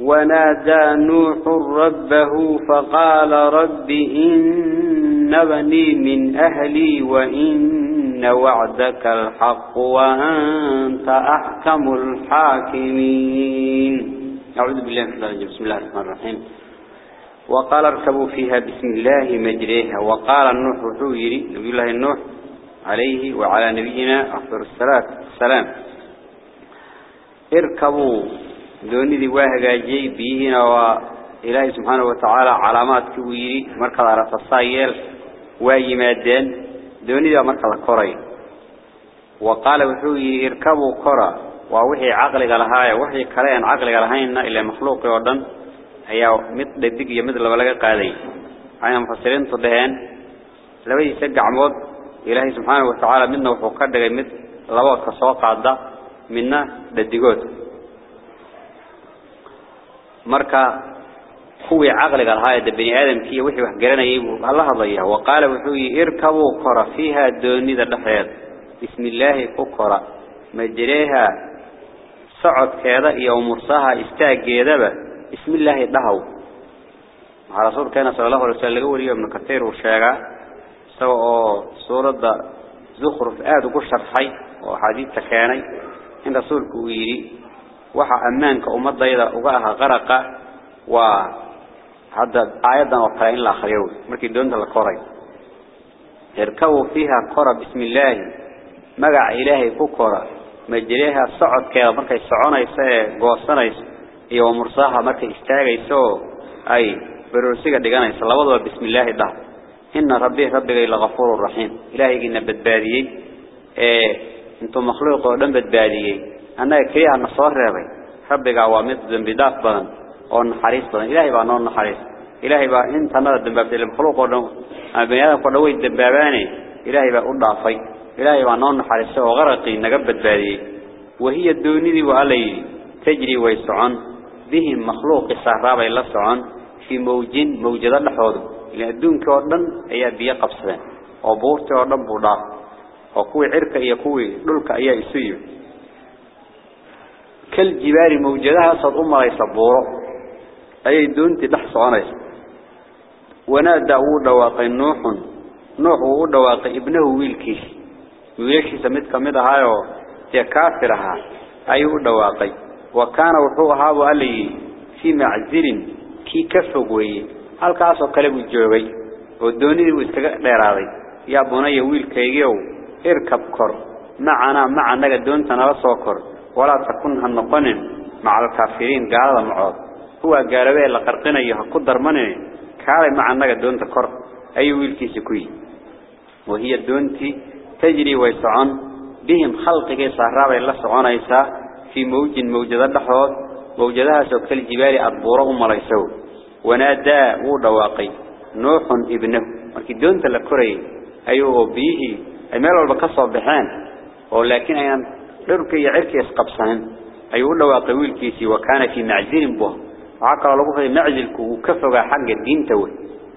ونادى نوح ربه فقال رب إن بني من أهلي وإن وعدك الحق وأنت أحكم الحاكمين. أعوذ بالله من الرجيم. بسم الله الرحمن الرحيم. وقال اركبوا فيها بسم الله مجريها. وقال النوح حويري نبي الله النوح عليه وعلى نبينا أفضل الصلاة والسلام. اركبوا. دوني دي واهجاجي بيهنا وإلهي سبحانه وتعالى علامات كويري مركز على تصايل وايمادين دوني دي مركز الكوري وقال وحوي اركبوا كرة ووحي عقلي لهاي وحي كلام عقلي لهاينا إلا مخلوق يوردن. هي مثل الدق يمد لبلغ قادي. عين مفسرين تدهين. لو يسجع عمود. إلهي سبحانه وتعالى منا وحقد مثل لبوت كسوق عدا منا ددقوت marka kuwii caqliga lahaa ee bani aadamkii wixii wax garanayay buu Allah hadlaya waqala wuxuu irkabu qara fiha doonida dhaxeed bismillah ku qara majreha socodkeeda iyo mursaha istaageedaba bismillah dhahaw waxa rasuulkeena sallallahu alayhi wasallam laga wariyo ibn kathir uu sheega sawa oo suurada zukhruf aad ugu sharxay oo xadiidka keenay in rasuulku uu yiri وحا أمانك أمضى إذا أغاها غرق وحدد آيادا وقرأين لأخريوه ملكي دونت الكوري اركبوا فيها كورا بسم الله مقع إلهي كورا مجريها صعد كيو مركي صعونا يسأل قوصنا يسأل إيو مرصاها مركي استاغ يسأل أي برسيقة ديغانا يسأل الله بسم الله ده إن ربي ربي لغفور الرحيم إلهي إن بدباديي انتو مخلوقوا دم بدباديي annaga kaliya na soo reebay rabbiga waa mid dambi dhaaf badan oo naxariis badan ilaahay baa noo naxariis ilaahay baa intanada dambaabtay makhluuq oo dhan ama bani aadamka dhan way dambaabaane ilaahay baa u dhaafay ilaahay baa noo naxariisay oo qaraqii naga badbaadiyey wahiya doonidii waa la yidhi tajri way socon bihim makhluuqi sahraabay la socon fii mawjin mawjado dhexoodu ilaa adduunka oo dhan ayaa biyo qabsadeen oo buurtii oo dhan buu dhaaf oo kuwii cirka iyo kuwii dhulka ayaa isu yimid كالجبال موجدها صد أم ليس بورو أي دونت دحص عنيس ونادى ودواقي نوح نوح ودواقي ابنه ويلكيش ويلكي سميت كميدا هايو. تكافرها أي ودواقي وكان وحوها وقالي في معزل كي كفقوي هل كاسو كلب الجوغي ودوني ويسكا ديراضي يا بني ويلكيغيو. إركب كر. معنا معنا دونتنا لسو ولا تكون هالنقن مع الكافرين. قال معود هو قالوا لا قرقنا يهقدر منه كان مع النجا دون تكر. أي ويلكي سكوي وهي دونتي تجري ويسعون بهم خلق صهراب الله سبحانه يسا في موج موجودة دحوت موجودها سوك الجبال أدبورهم ليسوا ونادى ودواقي. نوح ابنه. markii doonta la koray ayuu bihi ay oo laakiin ayaan درك يعرك يسقبسان أيقول له طويل كيسي وكان في معزل به عقل لقفه معزلك وكفر حق الدين توه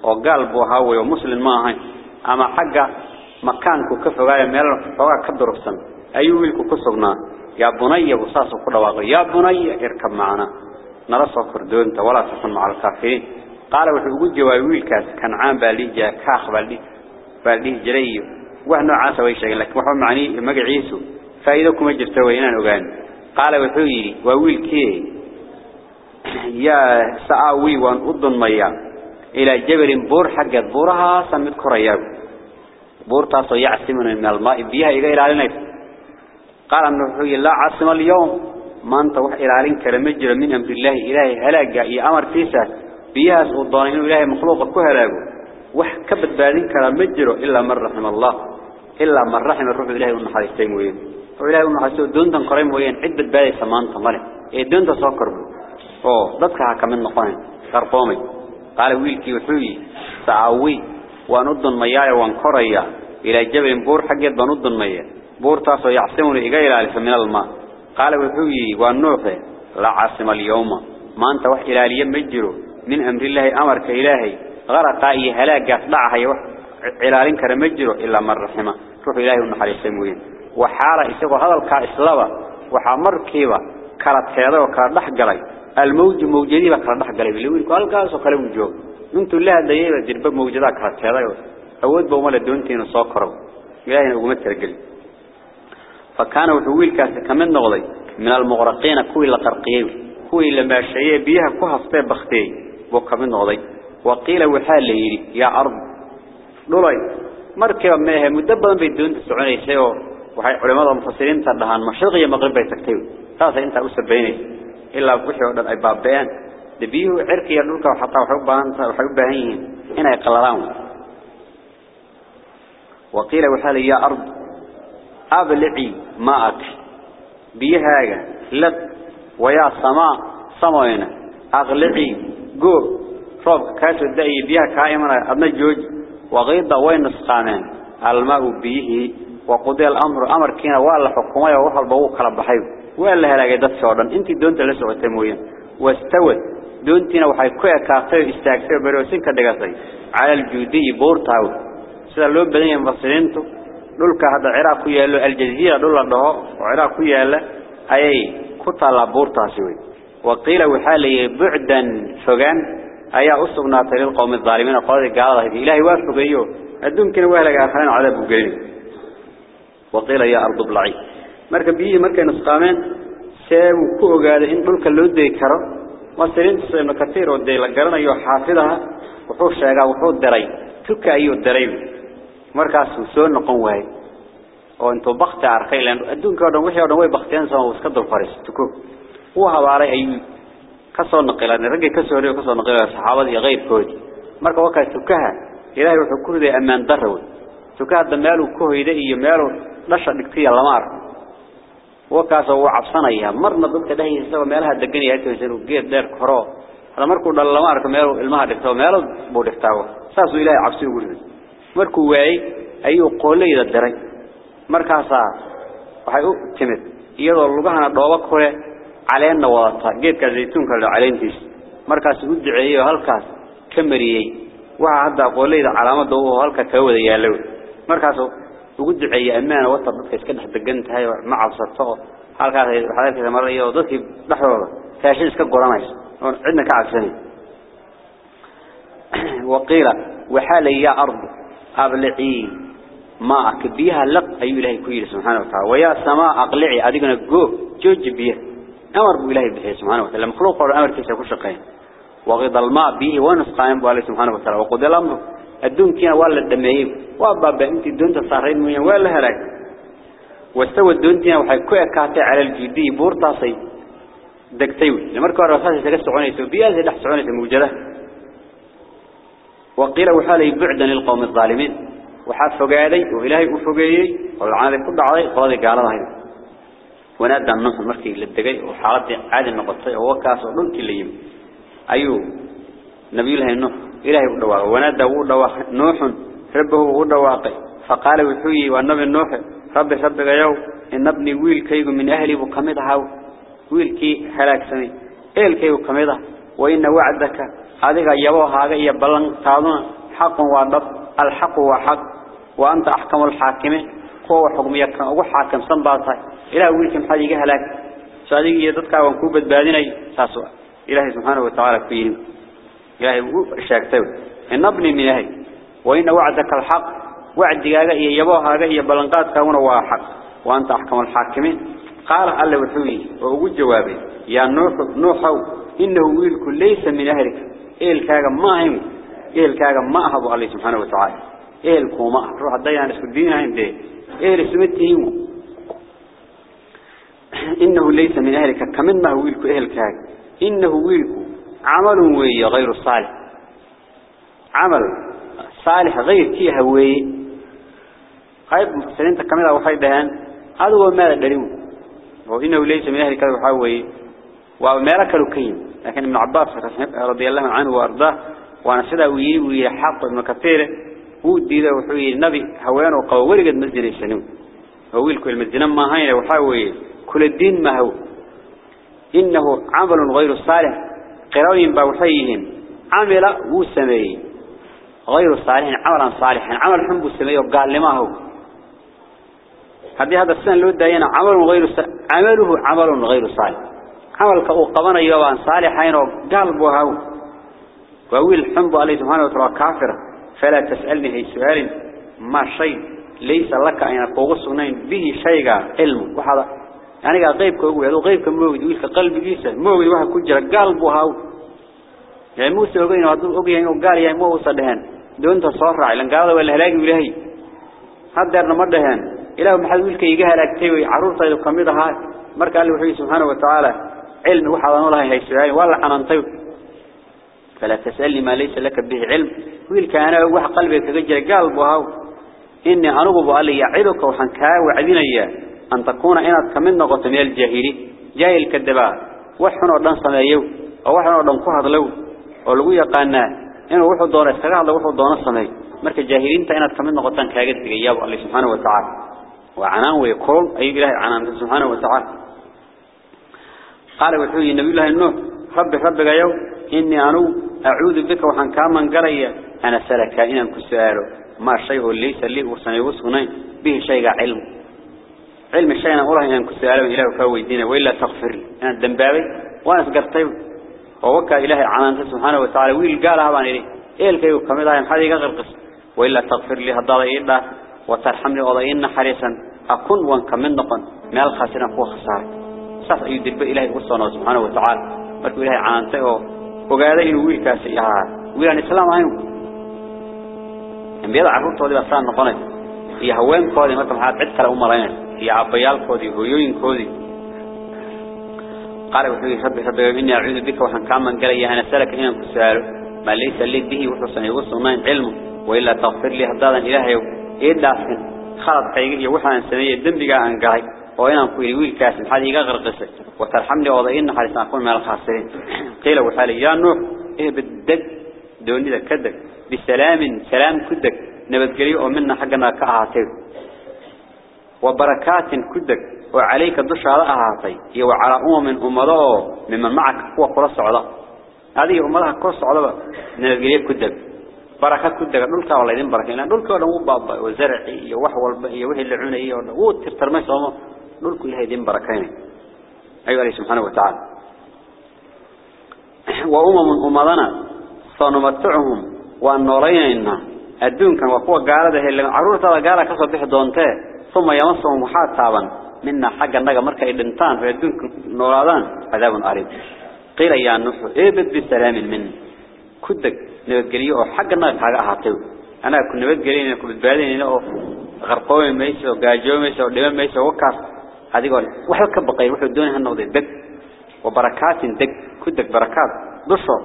وقلبه هو ومسلم معه أما حق مكانك وكفر يميل فهو كبر السن أيو ملك كسرنا يا بنية وصاص كل واقع يا بنية اركب معنا نرسى كردون ولا تصنع على الكافرين قال وحقود جوايويل كاس كان عام باليجا كاخ باليجا باليجا جريه وهنا عاسا ويشاق لك وحب معني مقعيسو مقعيسو فإذاكم جرت وينان أغان. قال وحويري وويلكي يا سآوي وان أضن ميا. إلى جبل بور حق بورها سمت كرياب بور تاسو يعصمنا من الماء بيها إلى إلى قال أنه لا عاصم اليوم. ما أنت وح إلى كلمة من أمر الله إلهي هلاك. يا أمر فيسا بيها سلطانين إلهي مخلوق كهلاكه وح كبت بادين كلام إلا من رحم الله. إلا من رحم الروح إلهي ونحرستين وين وإلهي ونحرستين دون تنقرين وين. عدة بادي سمان تمره إيه دون تسكر أو. ضدك هكمن نقين قرطومي قال ويلكي وحوي. سعوي ونض مياي وانقريا. إلى جبل بور حقيت بنض مياه بور تاسو يعصمون إيجاي لالف من الماء. قال وحوي. والنوح لا عاصم اليوم. ما أنت وح إلى مجره من أمر الله أمرك إلهي. غرق أي هلاك أصدعها يوح. علالين كرمجره إلا من رحمه. روح إلهي ونحر يسموين وحارة إساقوا هذا الكائسلبة وحامر كيبا كانت هذا وكانت لحقلي الموج موجودي بكانت لحقلي بلوين قال قاسوا كلام جو. انتو الله دايما جربة موجودة كانت هذا أود بومال الدونتين صاكروا إلهي نقومت ترقل فكان وحويل كاسا كمان نغضي من المغرقين كوي لقرقين كوي لما شيء بيها كوها فطيب بختي. بو كمان نغضي وقيل وحال يا أرض. دولي مركب ماهي مدبا بيدون تسعوني شيء وحي علماء المفسرين تردهان مشرق يا مغرب بيتكتيو تاسا إنت أسبيني إلا وحي ودن أي بابيان دبيه عركي يدولك وحطا وحبان وحبان هنا يقلران وقيل وحال يا أرض أبلعي ماءك. بيهاga lad ويا سماء سماينا أغلعي جو روب كاسو دأي بيها كائمنا أبنى جوج. وغيض وين نسقانين الماء بيه وقضي الأمر. أمر كنا وقال الحكومة وقال بوقها البحيو وقال لها لقد تصورا انت دونت لسوء التموية واستوت دونتنا وحيكوية كاقية استاكتير بروسين كدقاتي. على الجودي بورتاو سيدا اللوب بدين ينفصلينتو للك هذا عراقية له. الجزيرة دولة دهو وعراقية له. أي بورتا سوي. وقيل وحالي بعدا فغان أي أصبنا تلين قوم الظالمين. قادة قادة إلهي واسبقيو إيوه. أدونك نوهلك أخرين عذاب قليل waqiila yaa ardu blaci. Marka biyihii markay nusqaameen see uu ku ogaaday in dhulka loo degi karo. Masiriintiisa ibnu katiir oo dee la garanayo xaafidaha wuxuu sheegaa wuxuu diray tuka ayuu diray markaasuu soo noqon waayey. Oo intuu bakti arkay ilaan adduunka o dhan wixii o dhan way baktiyeen sama uu iska dul fariisto tuko. Uu habaaray ayuu ka soo marka wakaa tukaha ilaahay wuxuu ku riday ammaan darro tukaha hadda meel uu iyo meel dhasha dhigtay lama arko. Wakaas oo cabsanaya. Marna dadka dhahiisa meelaha degan yahay toosan geed dheer koro. Hada markuu dhal lama arko meel ilmaha dhigto meel buu dhigtaa. Saas uu ilaahay cabsi ugu riday markuu waayay ayuu qoolayda diray markaasa waxay u timid iyadoo lugahana dhooba kule caleenna wadata geedka zaytuunka la caleentiis markaas u duceeyay halkaas ka mariyay waxa hadda qoolayda calaamada uu halka ka wada yaalo markaas ugu وقيل وحال يا أرض أبلعي ماءك بيها لق أي إلهي كويل سبحانه وتعالى ويا سماء أقلعي أدقنا جو جوج بيها أمر بإلهي بحي سبحانه وتعالى مخلوق قول أمر كيسا كشقين وغض الماء به ونسقائم بأله سبحانه وتعالى وقد الأمر كينا ولا الدميب وأبابا أنت الدون تصارين من ولا هلاك. واستوى الدون وحي كوية كاتي على الجدي بورتاصي دكتيوي لمركوا الرساسي تقصوا عنيسو بيها زي لحسوا عنيسو موجودة وقيل وحالي بعدا للقوم الظالمين. وحاد فقالي وإلهي أفقيي والعالي كل عضي قاضي قال الله. ونادى النصر مركي للدقي وحالتي عادي النقطي هو كاس ودنك اللي يم أيوه. نبي الله النوح إلهي ودواق ونادى ودواق نوح ربه ودواق فقال وحوي والنبي النوح رب سبق يو إن ابني ويل كيغ من أهلي بكمدها ويل كي حلاك سني إيل كيغ كمدها وإن وعدك. هذا يبوه هذا يبلغ تعالون حق وضب الحق وحق وأنت أحكم الحاكمين هو حكم يكن أو حاكم صنباطه إلى ويلكم حاجة هلاك سادي يدك وانكوبة بادين ساسوا إلهي سبحانه وتعالى فيه إلهي شاكتب إن ابني من أهل وإن وعدك الحق. وعد جاء يبوها هذا بلنقات كون واحد وأنت أحكم الحاكمين. قال الله وحوي وأقول جوابي. يا نوح نوح إنه ويلك ليس من أهلك. إيه الكاغا ما هم. إيه الكاغا ما أحب الله سبحانه وتعالى. إيه الكوما روح الضيان اسكو الدين عندي إيه رسمتهم إنه ليس من أهلك. كمن ما ويلك إيه الكاغا إنه ويلك. عمل وي غير صالح. عمل صالح غير كيه وي. قيب سنين تكملها وحيدهان هذا هو ما دليل وإنه ليس من أهلك وحاوي ومالك الكيم لكن ابن عباس رضي الله عنه وأرضاه وأنا سيدا ويي حق ابن كثير. هو ديدا وحوي النبي هوان وقووري قد مزدين السنون وويلك المزدين ما هين وحاوي. كل الدين ما هو. إنه عمل غير صالح. قراوين بوحيهم عمل وسمي غير صالح عملا صالحا عمل حنب السمي وقال لما هو. هذه هذا السنة لو داينا عمل غير عمله عمل غير صالح. عمل كأقبنا يوان صالحين وقلبه هو. وأول الحمد عليه سبحانه وتعالى كافر. فلا تسألني هي سؤال. ما شيء ليس لك أن يقوغ السنين به شيء علم. يعني قال غيبك هو هذا غيبك موجود ويلك قلب جيسا موجود واحد كجرة قلبه هو يعني موسى وقين وقين وقال يا موسى دهان دون تصرع لأن قال ولا هلاقي إلهي هذا نمدهان إله محد ويلك يجاه لكتوي عروضة القميضة مرك قال له سبحانه وتعالى علم وحضن الله هي سؤال ولا عننطيب فلا تسألني ما ليس لك به علم ويلك أنا وح قلبك تجري قلب وهو إني أنوب لي يعدك وحنكا وعدين إياه أن تكون إنك كمن نغط من الجاهلي جاهل كذبا. وحنا ودن صنايو أو وحنا ودن كهض لو. ولو يقانا إنه وحو دون استغاث وحو دون صناي مرك الجاهلين تأنت كمن نغطان كاجد تجياب الله سبحانه وتعالى. وعنان ويقول أي إله عنان سبحانه وتعالى. قال وحوي النبي الله النوح رب رب يوم إني أنو أعوذ بك وحن كاما قرية. أنا سلك إنا كسؤاله. ما شيء ليس لي وسنيوسهنين به شيء علم. علم الشيء أنا أقوله إنا كسؤاله إله فهو دينه وإلا تغفر لي أنا الدنبابي وأنا سقرطيب ووكا إله عنان سبحانه وتعالى. ويل قال هبان إليه إيه الكيو كميدا ينحدي غرقس وإلا تغفر لي هذا إلا وترحمني وضعين حريصا. أكون وانكمن نقن ما الخاسرين هو خسارة. saas ayuu dirba ilaahay ugu soo noqday subhanahu wa ta'ala markuu ilaahay caantay oo ogaaday inuu wiilkaasi yahay wiilan islaam ahayn ambiyada carruurtoodii baa saan noqonay u malaynay iyo aabbayaalkoodii hooyooyinkoodii قال وحي ربي ربي إني أعوذ بك وحن كامن قال يا أنا سلك إن كسال ما ليس لي به وحسن يوصل علم وإلا تغفر لي هذا إلهي. إيه دافن خلط قيقي وحن سمية دنبقى عن قاعد وإن أقول ويل كاسم هذه غير قصة وترحمني وضعين حريص أكون من الخاسرين. قيل وحالي يا نوح إيه بالدق دوني ذا كدك. بسلام سلام كدك. نبت قريء ومنا حقنا كأهاتي وبركات كدك وعليك الدش على أهاتي. وعلى أمم أمضاء ممن معك هو قرص عضاء هذه أمضاء قرص نبت قريء كدك. بركات كدك. دولك ولا يدين بركة. دولك ولا مو بابا وزرعي وحول وهي اللعوني وترترمي صومه دولك إلهي دين بركين أيها الله سبحانه وتعالى. وأمم أمضنا سنمتعهم والنورين الدون كان وقوة قالة اللي عرورة قالة كسب به دونته. ثم يمسهم محاتبا منا حق النجا مركا إدنتان في الدون نورادان. عذاب أريد. قيل يا نوح إبد بسلام من؟ كدك نبتقليه. حق النجا حق أحاطيو أنا كنت نبتقليه كنت بتبادين إنه غرقوين ميسو قاجو ميسو دمان ميسو وكاس هذه قال وحل كبقي وحل دونها النوضي دق. وبركات دق. كدك بركات. دشو.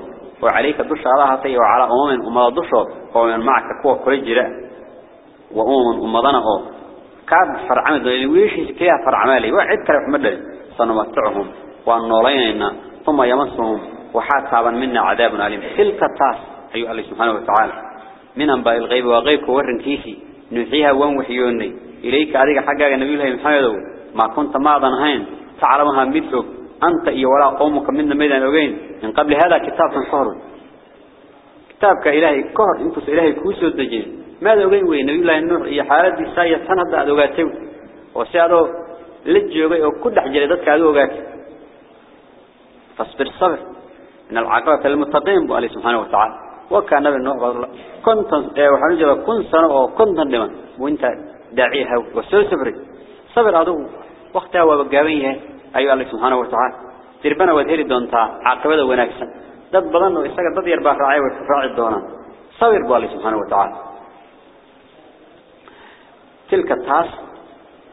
وعليك دش على هاتي وعلى أمم أمضى دشو. ومن معك كوة كل جراء وأمم أمضنا أو كاب فرعمل دولي ويش كيها فرعمالي وعد كرف مدل سنمتعهم وأنولينا ثم يمسهم وحاتابا منا عذاب أليم. تلك التاس أيها الله سبحانه وتعالى. من أنباء الغيب وغيبك ورن كيسي نوحيها وانوحيوني إليك أذيك حقا نبي الله محمد. ما كنت ماضا هين. تعلمها مثلك. أنت إيه ولا قومك من ميدان أغين من قبل هذا كتاب كهر كتابك إلهي كهر. انتس إلهي كوسو الدجين ماذا أغين وين نبي الله النور إيه حالات دي ساية سنة دا أغاتيو وسيادو لجي أغين وكل حجر ذاتك هذا أغاتي فاصبر صبر. إن العقبة المتقين بأله سبحانه وتعالى. وكان نبي النوح الله كنت وحنا جب كن سنة أو كنت لمن وأنت داعيها وسوي صبري. صبر هذا وقتها وبجابيه أيها الله سبحانه وتعالى. تربنا وذهلي دونتا عقبة ونكسن dad badan oo isaga dad yar baa raacay way raaci doonaan sabir baa subhanahu wa ta'ala tilka taas laga soo waramay qisadaas nabiyullaahi nuux iyo waxa تلك التاس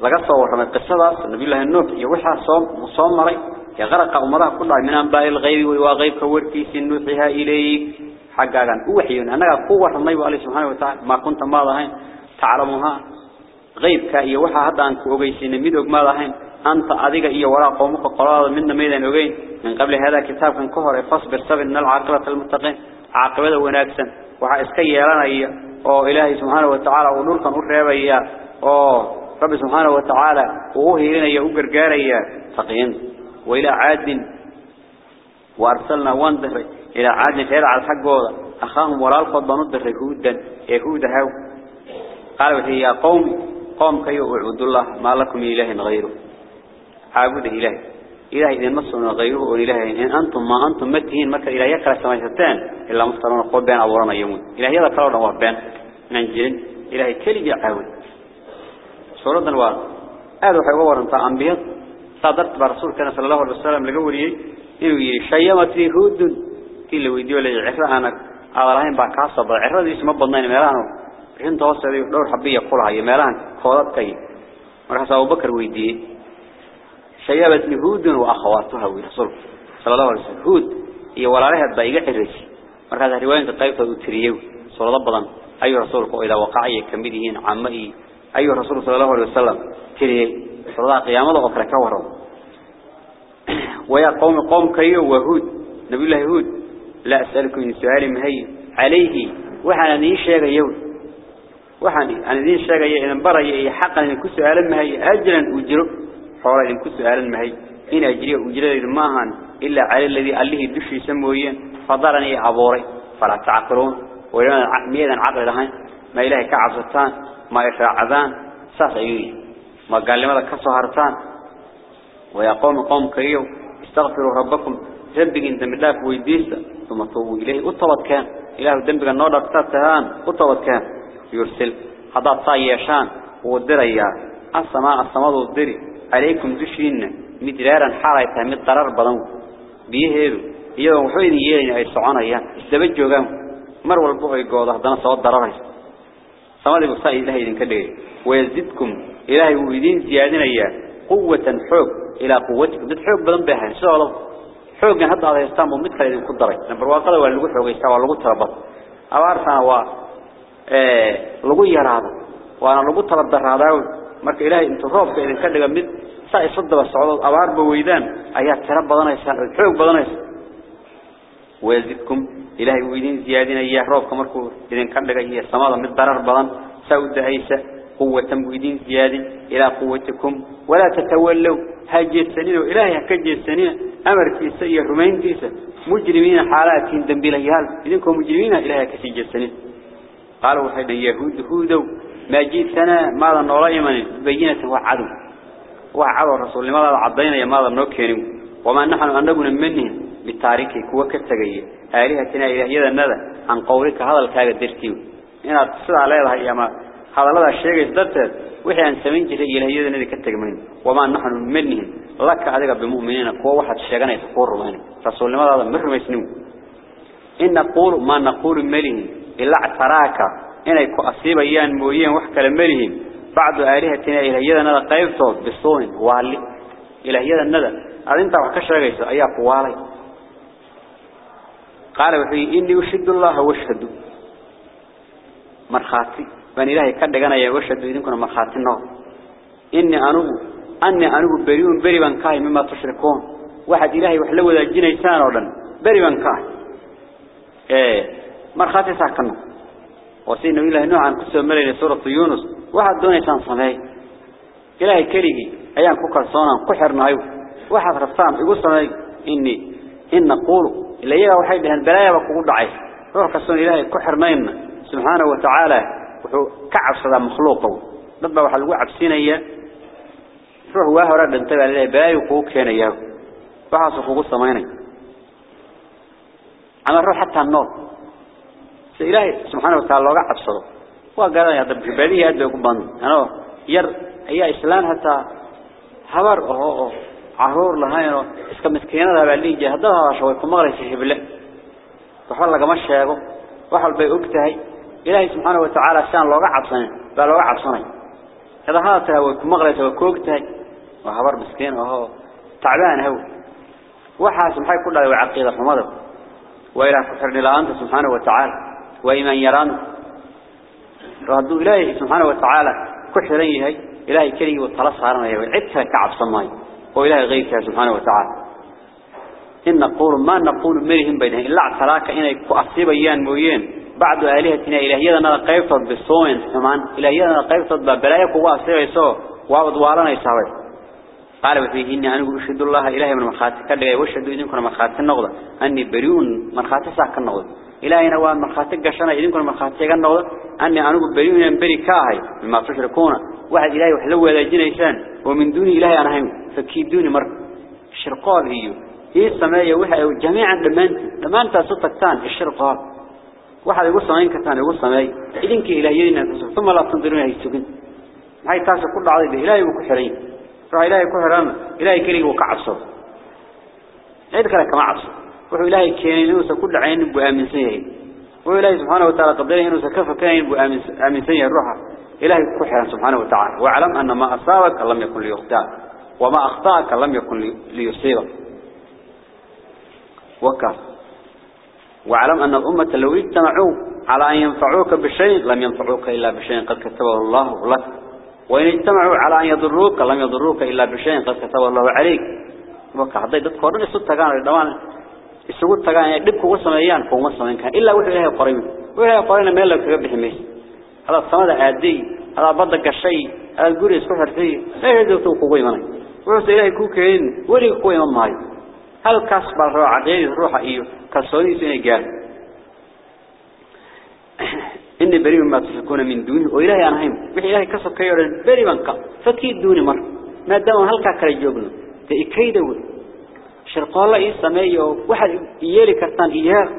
لقصوا ورمى قصدا النبي الله النوب يوحى صوم صوم مري يغرق أمرا كلها من أنباء الغيب وغيب كوركي سنوحها إليك حقا قال أوحي أنا قوة النبي عليه سبحانه وتعالى ما كنت ماضحين تعلمها غيب كأي وحى هذا أنك أغيسين ميدوك ماضحين أنت أذيك إيا وراء قومك قرار من ميدان أغيين من قبل هذا كتاب كان كهر فاصبر سبن العقلة المتقين عقبته وناكسا وحا إسكي يرانا إيا أو إلهي سبحانه وتعالى ونور كان أرهب إياه أو رب سبحانه وتعالى وهي لنا قار إيا تقين وإلى عاد. وأرسلنا واندر إلى عاد خير على الحق وضع أخاهم وراء القضبان الدر يهودا يهودا هاو. قالوا يا قوم قوم كي أعبدوا الله ما لكم إله غيره. عابد إله. إله إذا مصرنا غيره وإله إن أنتم ما أنتم متهين مكة إله يكرة سمايستان إلا مفترون قول بين أورانا يمون إله يذا كرر وابان ننجلين إله كلي عاود سورة الوار هذا حيوة ورنطا أنبياء. صادرت برسول كان صلى الله عليه وسلم لقولي إنه شيمت لي هود. كل ويديو لي عفرة أنا أغلهم باكاسة عفرة دي اسمه بضنين ميلانو. إن توصل دور حبية قولها يميلان قولات كي. مرحس أبو بكر ويديه شيابة هود وأخواتها ورسول صلى الله عليه وسلم. هود. هي ولا الضيقة حريش. مركز رواية الطائفة وتريو صلى الله عليه وسلم أي رسول إذا وقعي كمدهين عمئي أي رسول صلى الله عليه وسلم. صلى الله قيامة أخرى كورا ويا قوم قوم كيو وهود نبي الله هود لا أسألكم من سؤال مهي عليه وحنا نيشيغ يوم وحنا أنا نيشيغ يوم برا حقا أن كل سؤال مهي أجلا أجرب حولا إن أهلا مهي إن أجري أجري الماهن إلا على الذي عليه الدش يسموين فضرني عبوري فلا تعقلون ولما ميدا عقل لهين ما إلهي كعبستان ما يشرعذان ساس أيوي ما قال لماذا كسهرتان ويقوم قوم كريو استغفروا ربكم ذنبك انت من الله ويديسة ثم توبوا إليه أطلت كان. إله ذنبك النور أكتبتهان أطلت كان. يرسل هذا طايشان ودريا السماء السماء والدري عليكم دشين. مدرارا حالة مد ضرر بدن بيهيدو iyadoo wuxuu idin yeelin ay soconayaan isdaba joogan mar walba ay goodo hadana سماد بقصاء إلهي إذن كده ويزدكم إلهي وإذين زيادين أيها. قوة حب إلى قوة بدت حب بدن بها. إن شاء الله. حب نهض على إستانبو مدخل إذن كدري نمبر واقلة وإن لقوح وإن شاء الله تربط أبارس أنا هو آه، لقوح يراد وأنا لقوح تربط الرادع مارك إلهي إنت روب إذن كده مد سأي صد بس عوض أبار بويدان. أيها حب بضنا ويزيدكم إلهي ويدين زيادين إياه روبك مركو إذن كان لك إياه سمادا من ضرر بضان. سود عيسى قوة ويدين زيادين إلى قوتكم. ولا تتولوا. هاجي السنين وإلهي هكجي السنين أمر كيسا إياه رمين كيسا. مجرمين حالات دنبيل يهال إذنكم مجرمين إلهي كسيجي السنين قالوا حين يهود هودوا. ما جيتنا ماذا نرأي من بينة وعدو. وعدو الرسول. لماذا عضينا ماذا نوكيني وما نحن أنبنا منهم. بالتاريخ كوا كتجيه آلهتنا إلهية الندى عن قولك هذا الكاغ الدرتيو إن تصل عليها يا ما. هذا هذا الشيء إصدرت وحي أن سمين جل إلهية الندى كتجمعين وما نحن منهم. لك هذا بمؤمنين كوا واحد الشيء يتقر منه رسول الله هذا مر مسنو. إن نقول ما نقول ملهم. إلا اعتراك. إن يكون أصيب أيان مويين وحكى لملهم. بعض آلهتنا إلهية الندى قيبته بالصون إلهية الندى هذا أنت وحكش رجيس أيها قوالي قال وحي إني أشهد الله وأشهد. مرخاتي. بان إلهي كان يا وأشهد إذنكنا مرخاتي النار إني أنه أني أنه بريون بري كاي مما تشركون. واحد إلهي وحلو ذا الجنة إنسان أولا. بري بان كاي. إيه مرخاتي ساكنا وسينا إلهي نوعا عن قصة ملي لسورة يونس. واحد دون إنسان صمي إلهي كريهي أيام كوكر صونا قحرنا أيوه واحد رفتان يقول صمي إني إن نقول إلا إياه وحيد هن بلايا وقود ضعيف روح كسون إلهي كحر ميمنا سبحانه وتعالى كعب صدا مخلوقه. ضد وحل وعب سينية روح واه رد انتبه لله بلايا وقود كان إياه. وحاصل قود صميني أما الروح حتى النور. إلهي سبحانه وتعالى لوقع عبصره وقال يا رب بديه أدب يكون بند أنا ير هي إسلام حتى حبر أو عرور لهاينو إسكا مسكينة اللي جهدها شوي كم مرة يسحب له وحول مش هيجو وحول بيوقتها إلهي سبحانه وتعالى شان لوقع عبصنا بلوقع عبصنا هذا هذا مرة يسوي كوقتها وحبر مسكين وهو تعبان هو. وحاس محي كله عقيدة حمضه وإلى كفرني لا أنت سبحانه وتعالى. وإيمان يران ردوا إلهي سبحانه وتعالى كحرين هي إلهي كريه والطلس صارنا هي عدتها كعب صماي وإلهي غيرك سبحانه وتعالى. إن نقول ما نقول مرهم بينهم إلا اعتراك إن يكأصيب أيان مويين. بعد آلهتنا إلهينا قيبتت بالصوين كمان إلهينا قيبتت ببلايك وأصيب يسوه وأضوالنا يساوي. قال وفيه إني أنا أشهد الله إلهي من مخاتي. كدغي وشهد إذنكم مخاتي النغضة أني بريون مخاتي ساك النغضة إلهي نوى مخاتي قشنا إذنكم مخاتي النغضة أني أنا بريون ينبري كاهي مما تشركون واحد إلهي وحلو إلى جنيسان ومن دون إلهي أنا هم. فكيدوني مر. الشرقال هي هي السماية وحي جميعا لمن لما أنت صوتك تان الشرقال واحد يقول سماين كتان يقول سماي. إذنك إلهيين ثم لا هي السجن هاي تاسع كل عضي إلهي وكحرين. روح إلهي كهرام إلهي كلي وكعصر عيد كلا كما عصر روح إلهي كين إنه كل عين بآمن سيه وإلهي سبحانه وتعالى قبله إنه سكف كين بآمن سيه الروح إلهي كحرام سبحانه وتعالى. واعلم أن ما أصابك لم يكن ليخطئك وما أخطأك لم يكن ليصيبك. وكر. واعلم أن الأمة لو اجتمعوا على أن ينفعوك بشيء لم ينفعوك إلا بشيء قد كتبه الله لك. وإن اجتمعوا على أن يضروك لم يضروك إلا بشيء قد كتب الله عليك. وكا حدي دد قرن تغان دمان isugu tagaan ay dib kugu sameeyaan kuma sameyn kan illa wuxuu ilaahay qoray wuxuu qoray meel laga biximay hada samada aadi hada badda gashay hada guri isku xirtay leeyahay tuu kugu imanay wuxuu ilaahay ku keen wari ku iman maayo halkaas bal roo cadeeyay ruuxa iyo kalsoonidiisa inay gaar إني بريء ما تشركون من دونه وإلهي أنا هم وحي إلهي كسب كيورا بريء منك فكيد دوني مر ما دام هلكا كلا جوجنا تأكيدوا شرق الله إيه واحد يلي كرتان إياه.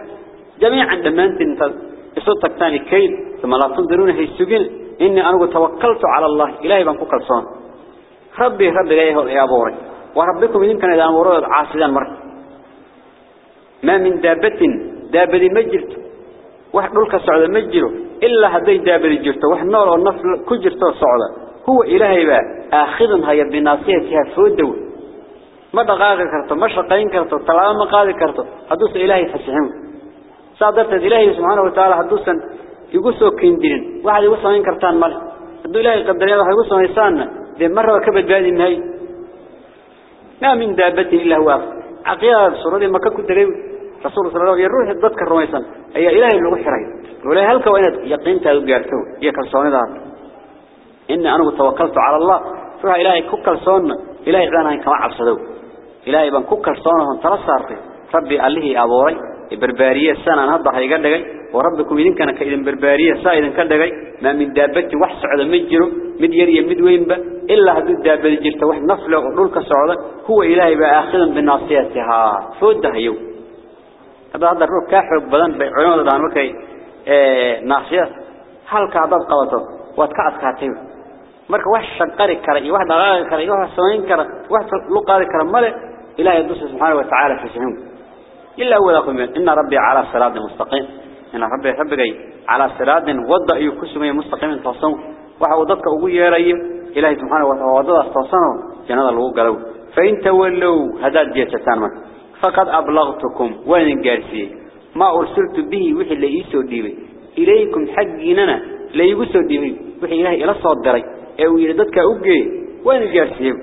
جميعا أنت إنت صوتك ثاني كيد ثم لا تنظرون هي السجن. إني أنا توكلت على الله إلهي بنكو كالصان ربي ربي جاية يا بوري وربكم يمكن إذا أمروا عاصدان مر ما من دابة دابة مجرت واحد دولك السعودة مجره إلا هذي دابر جرته واحد نور والنفل كجرته السعودة هو إلهي بقى. آخذها يا بناصيتها فودو. ما دقاق كرته ما شقين كرته طلعا ما قاضي كرته حدوث إلهي فسحهم. صادرت إلهي سبحانه وتعالى حدوثا يقصوا كندرين. واحد يقصوا من كرتان مال. حدو إلهي قدر يضح يقصوا إنسان. ذي مرة وكبت بهذه النهي ما من دابة إلا هو. عقيدة سورة مكة كنت رسول صلى الله عليه وسلم يروح ضدك الرميسان أي إلهي اللي وحرين ولا هلك وين يقين تجارته يكسون ذا إن أنا توكلت على الله. فها إلهي كوكل صون. إلهي أنا كما إلهي بن كوكل صون ترصارتي ربي الله أبوري بربارية سنة هذا هيقدر وربكم إذن كان كإذن بربارية سائدا كدر ما من دابة وح سعد مجره مديرية مدوين با إلا هذه الدابة جرت وح نفل ونولك سعودة هو إلهي بآخذا بناصيتها فودها يوم. هذا هذا الروح كاحب بدن بعيون دان مركي ناصية هل كعبد قوته؟ واتكعد كاتيو مرك وح شنقري كري واحد غاغ كري واحد سوين كري واحد لقاري كري. ملء إلهي يدوس سبحانه وتعالى في سهم إلا هو لكم إن ربي على صراط مستقيم. إن ربي ربي على صراط وضع يكسم مستقيم تصوم وحوضتك أبوي رأي إلهي سبحانه وتعالى تصنه جناد الله قالوا. فإن تولوا هذا جيتان من فقد أبلغتكم. وين قارسي ما أرسلت به وحي اللي يسو ديبي. إليكم حقنا لا يقسو ديبي. وحي إلهي إلا صدري أو يرددك أبقي وين قارسي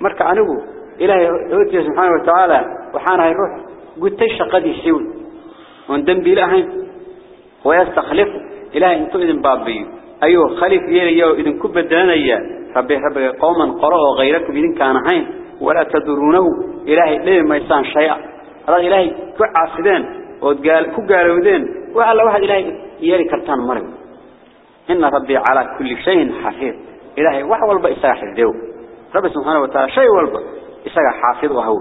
مركع عنه إلهي أوتي سبحانه وتعالى وحانا يروح قلت الشقدي السوي وندم بإلهي ويستخلف. إلهي انتو إذن بابي أيوه خليف يلي يو إذن كبدلنا إياه ربي ربي قوما قرأوا غيركم إذن كان هين ولا تدرونه إلهي ليه ما يسان شيئا. هذا إلهي كعاسدين وقال كقالودين وعلى واحد إلهي يلي كرتان مرم إن ربي على كل شيء حفيظ. إلهي وحوال بإساء حفظه رب سبحانه وتعالى شيء والب إساء حافظ وهو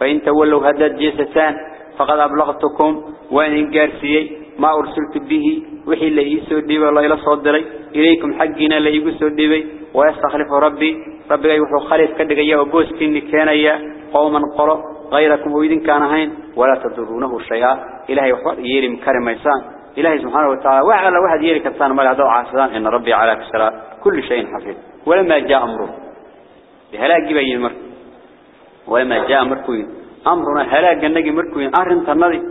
فإن تولوا هدد جيستان فقد أبلغتكم وإن إنقارسيي ما أرسلت به وحي اللي يسو ديبي الله إلى صدري إليكم حقنا اللي يسو ديبي ويستخلف ربي. ربي يوحو خليف كدقيا وبوس كني كان يا قوما قرأ غيركم وإذن كان هين. ولا تضرونه الشيء إلهي وحوار يري مكرم ميسان إلهي سبحانه وتعالى وعلى واحد يري كتان ملا دعو عاسدان إن ربي على كسراء كل شيء حفيظ. ولما جاء أمره. بهلاك بين المرء ولما جاء مركوين. أمرنا هلاك النجي مركوين. أرن تنضي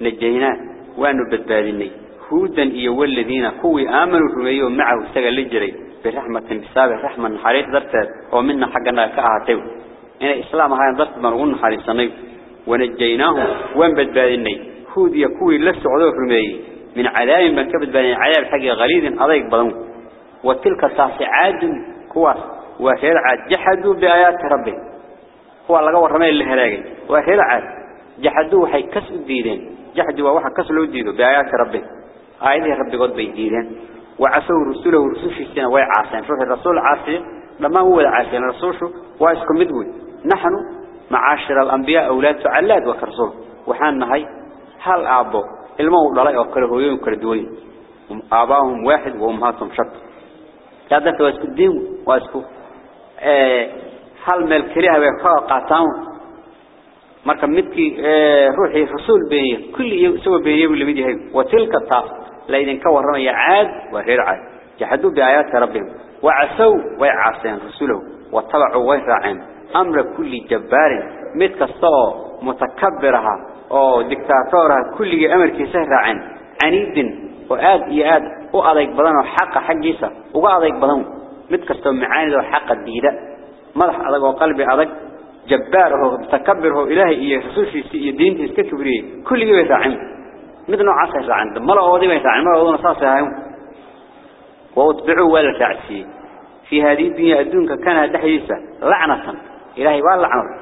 نجيناه وأنه بدباليني هودا إيا والذين كوي آمنوا رميوا معه استقل لجري. برحمة بسابة رحمة حريق درتاد ومنا حقنا كأهاتيو إن الإسلام هاي درت مرغون حريصانيو ونجيناهم. وأن بدباليني هود إيا كوي لسعودوا رميوا من عذاب من كبد بني عذاب حق غليظ أضيق بضون وتلك تاسعاد كواس. وهرعا جحدوا بآيات ربهم هو لغا ورمي اللي هلاقي وهرعا جحدوا حي كسب ديدين جحدوا وحا كسلوا ديدوا بآيات ربهم آياته ربي قد بيديدين وعسوا رسوله رسول في السنة ويعاسين روح الرسول عاسين لما هو العاسين الرسول شو وايسكم مدوي نحن معاشر الأنبياء أولاد علاد وكرسول وحان هاي هل أعبوا الموضوع لا يوكره ينكر دوين آباهم واحد وأمهاتهم شط كذا واسكو الدين واسكو آه هل مال كليها بيخاء قاتان مركب مدكي آه روحي رسول بيني كل سوى بيني واللي مدي هاي وتلك الطاف لأن كور رمي عاد وغير عاد جحدوا بآيات ربهم وعسوا ويعاصين رسوله واتبعوا ويرعين أمر كل جبار مدك الصوى متكبرها أو دكتاتورها كل أمر كيسه رعين عنيد وآد إياد وأضيق بدنه حق حقيسة وأضيق بدنه مدك الصوى معاند وحق الديدة مدح أضيق وقلبي أضيق جباره متكبره إلهي إيه رسول في دينتي استكبريه كل يوم رعين مثل عصر عند مرة أوضي ما يساعد مرة أوضي نصاصها هم واتبعوا ولا تعسي في هذه الدنيا الدنيا كان دحيسة لعنة. إلهي واللعنة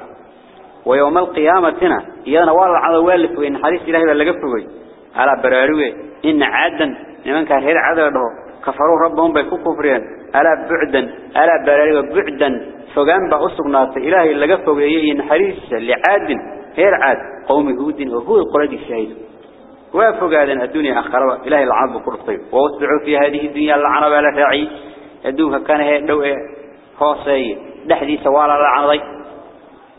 ويوم القيامة إذا واللعنة والف وإن حديث إلهي بل لقفه على براروه إن عادا لمن كان هير عدده كفروا ربهم بيكون كفرين ألا بعدا ألا براروه بعدا. فقام بأسقنات إلهي لقفه إن حديث لعاد هير عاد قوم هود وهو القرد الشهيد وفقادن الدنيا أخرى إلهي العرب كل طيب واتبعوا في هذه الدنيا اللعنة بلا فاعي الدنيا كان هي دو خاصي دحدي سوالا لعنضي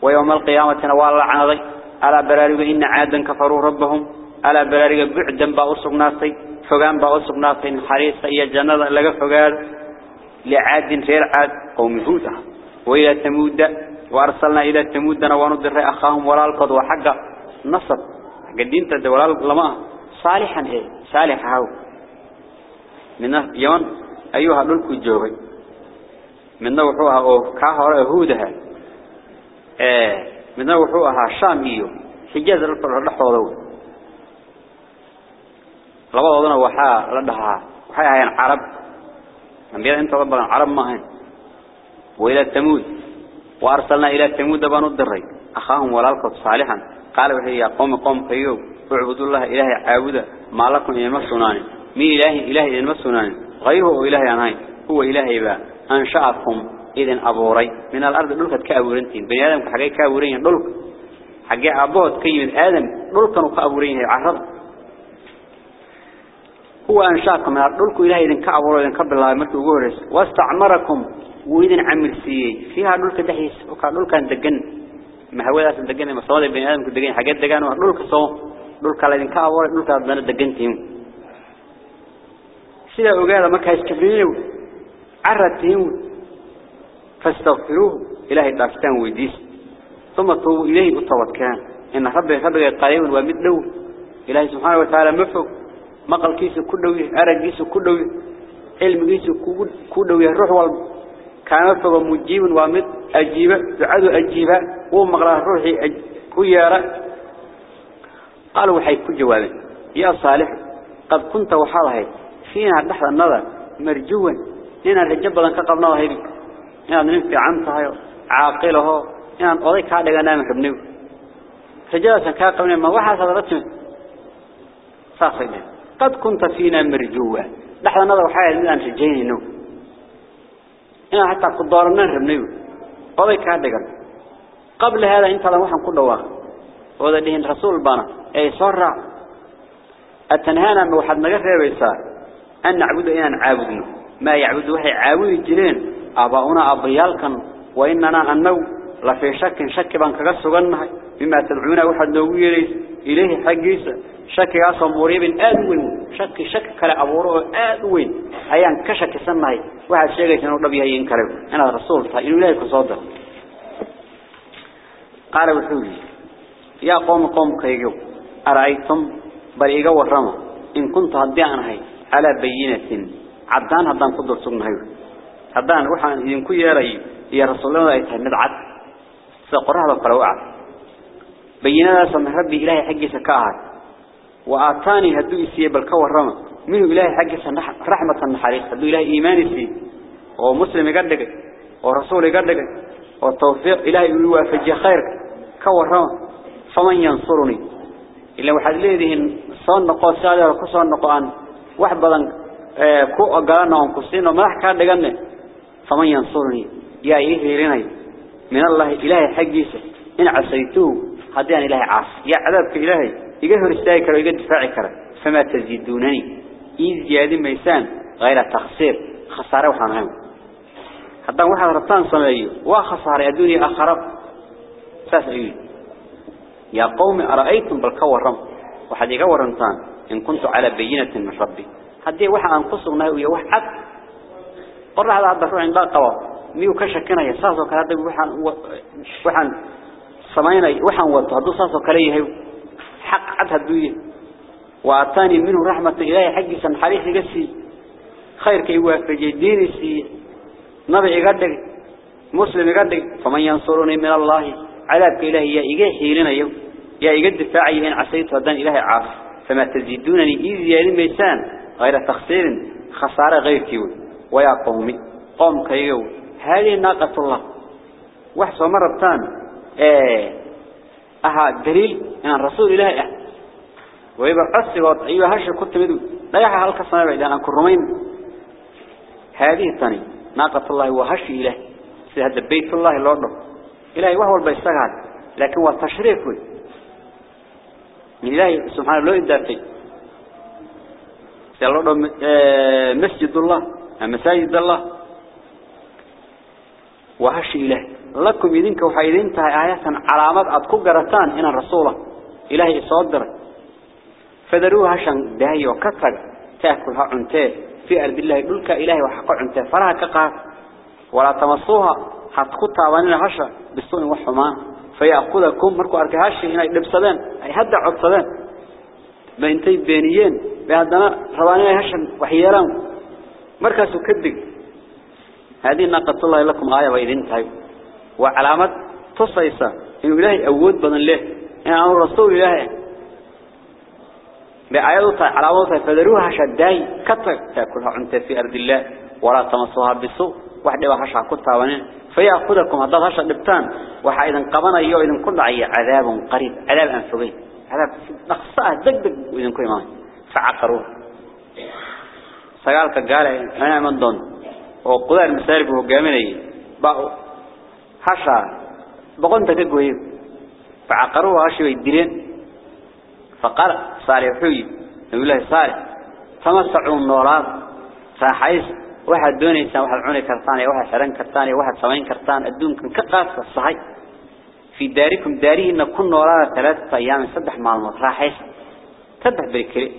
ويوم القيامة نوال لعنضي ألا برارق إن عادا كفروا ربهم ألا برارق بعدا بأسق ناسي فقان بأسق ناسي حريصة إيا جنة لغا فقاد لعاد غير عاد قوم هودة وإلى تمود وأرسلنا إلى تمود ونضر أخاهم ولا القضوة حق نصب قدين تدوال لما صالحا إيه؟ صالح هاو. من يوم أيها للك الجوغي من نوحوها أو كاهر يهودها. إيه. من نوحوها شاميو حجاز لحوضو لبضوضنا وحا لدها. وحا هين عرب. أنبياء إنت ربنا عرب ما هين وإلى التمود وأرسلنا إلى التمود بانو الدري. أخاهم ولالك صالحا. قال وحي يا قوم قوم قيوب اعبدوا الله إلهي عابدا ما لكم إنما سناني مي إلهي إلهي إنما سناني غيره إلهي عنهي هو إلهي با. أنشأكم إذن أبوري. من الأرض دلك كأبورنتين. بني آدم حقي كأبورين دلك حقي أبوت كيمن آدم. دلك كأبورين عرض هو أنشأكم من الأرض. إلهي إذن كأبوري. إذن كبر الله. مركو واستعمركم. وإذن عمل سيئي فيها دلك دحيس وكا دلك دقن. ما هو ذات دقن ما صادق بني آدم كدقن حاجات دقن ودلك صو دلك الذين كأبوري دلك أدنى دقنتهم سيدا أقال ما كايس كفرينيو عرتهم فاستغفروه. إلهي دافتان ويديس. ثم توبوا إليه أطوات كان. إن ربي ربي قريب ومدلو إلهي سبحانه وتعالى مفو مقل كيسو كدوي أرق كيسو كدوي علم كيسو كدوي الروح وال كان مفو مجيب ومد أجيب دعادو أجيب ومقل روحي أج... كيارا قالوا حي كل جوابين يا صالح قد كنت وحالها فينا نحن النظر. مرجوا هنا الرجال بدن كقبنا وهيك هنا ننفي عنها عاقله. هنا قضي كذا جانا محبني رجال كقبنا ما واحد صدرت صاحب قد كنت فينا مرجوا نحن النظر وحال من رجين إنه هنا حتى قدارنا محبني قضي كذا جانا قبل هذا أنت لما وحن كل واحد وذا دهن رسول بنا أي صرع التنهانا موحد نقف بيسا أن نعبد إنا نعابدنا. ما يعبد وحي عابد الجنين. أباؤنا أبيالكا وإننا أنه لفي شك شك بان كغسغنها بما تدعونا واحد نوغيريس إليه حقيسا شك أصلا مريب آدوين. شك شك كلا أبوره آدوين. أيان كشك سنهي واحد شيء يسنو ربي هي ينكره أنا رسول فإنه إلهي كصادق قال وحولي يا قوم قوم كيجو أرأيتم؟ بل إيجا ورما إن كنت هديان هاي. على بينة. عدان هدان قدر سنهي هدان وحان ينكو ياري يا رسول الله يتهم مدعد سقرها بقروعة بيننا سمح ربي إلهي حقي سكاها. وآتاني هدو إسيه بالكورما منه إلهي حقي رحمة النحريق. هدو إلهي إيمان إسيه ومسلم يقدق. ورسول يقدق. والتوفيق إلهي يوافج خيرك كورما فمن ينصرني. إلا واحد ليه صان نقو سادة وكسان نقوان واحد بدن كو أقالنا ونكسين وملح كان لقنا فمن ينصرني. يا إيه من الله إلهي حقيسه إن عصيتوه هديان إلهي عاص. يا عذابك إلهي. يقهر استايكر ويقد دفاعي كرا فما تزيدونني. إذ زيادة ميسان غير تخسير. خسارة وحنهم حتى واحد ربطان صمعيه وخسارة الدنيا أخرب. ساسعين يا قوم أرأيتم بالكور رم. وحد يقور رمتان إن كنت على بينة من ربي. هدي واحد أنقصه ويا واحد قرر هذا الروح عند قوى. ميو كشكنا يساسو كهذا وحن وحن سمينا وحن وضع. هذا ساسو كليه حق عد هدوية وأعطاني منه رحمة إلهي حق سن حريح قسي خير كي وافجي ديني سي. نبي يقدق مسلم يقدق. فمن ينصرني من الله عذابك إلهي يا إيجاه حيلنا يوم. يا إيجاد دفاعي إن عصيت ودان إلهي عاف. فما تزيدونني إذ يا ميسان. غير تخسير خسارة غير كيوي ويا قومي قوم كيو هذه ناقة الله. وحصة مرة بتان إيه أها دليل إن الرسول الله آه ويبقى قصي وضع أيوه هاشا كنت مدو لا يحا هلك الصنع بعد أنا كرمين هذه الثانية ناقة الله. وهش إله. هذا بيت الله اللي إلهي وهو البيستغال لكن هو التشريف من إلهي سبحانه لو إدافي سيالله مسجد الله مساجد الله. وهش إله لكم إذنك وحيدين تهي آيات علامات أدكو قرتان إن الرسول إلهي صدر فدروها هشان داهي وكتر تأكلها عنتاه في أرض الله. يقولك إلهي وحق عنتاه فرها كقار ولا تمصوها. حتقطع واننا هشا بالسون وحمان فيأخذكم. مركو أركهاشي هنا لبسدان أي هدع عبسدان بينتي بينيين. بهدنا روانيا هشا وحيالهم مركز كدق. هذه ناقة الله لكم آية وإذن تهي وعلامة تصيصة. إنه إلهي أود بدن له. إن أمر رسول إلهي. بآياته علامة فذروها شداي. كتر تأكلها عنت في أرض الله. ولا تمسوها بالسوء واحدة وحشا كتها ونين فيأخذكم هذا هشا لبتان وحا إذن قبنا إياه إذن كل عي عذاب قريب. عذاب أنفقين عذاب نقصاء دق إذن كل ما. فعقروه. سقالك قال أنا من دون. وقضاء المسارب وقامني بقوا حشا بقنت كقوي فعقروه هاشي ويدرين فقال صالح حوي يقول له صالح تمسعوا النورات صاحيس واحد دوني إنسان واحد عوني كرتاني واحد حران كرتاني واحد سمين كرتان الدون كن كقاس الصحي في داركم داري إن كن نورات ثلاثة أيام صدح معلومات راحيس تبح بالكري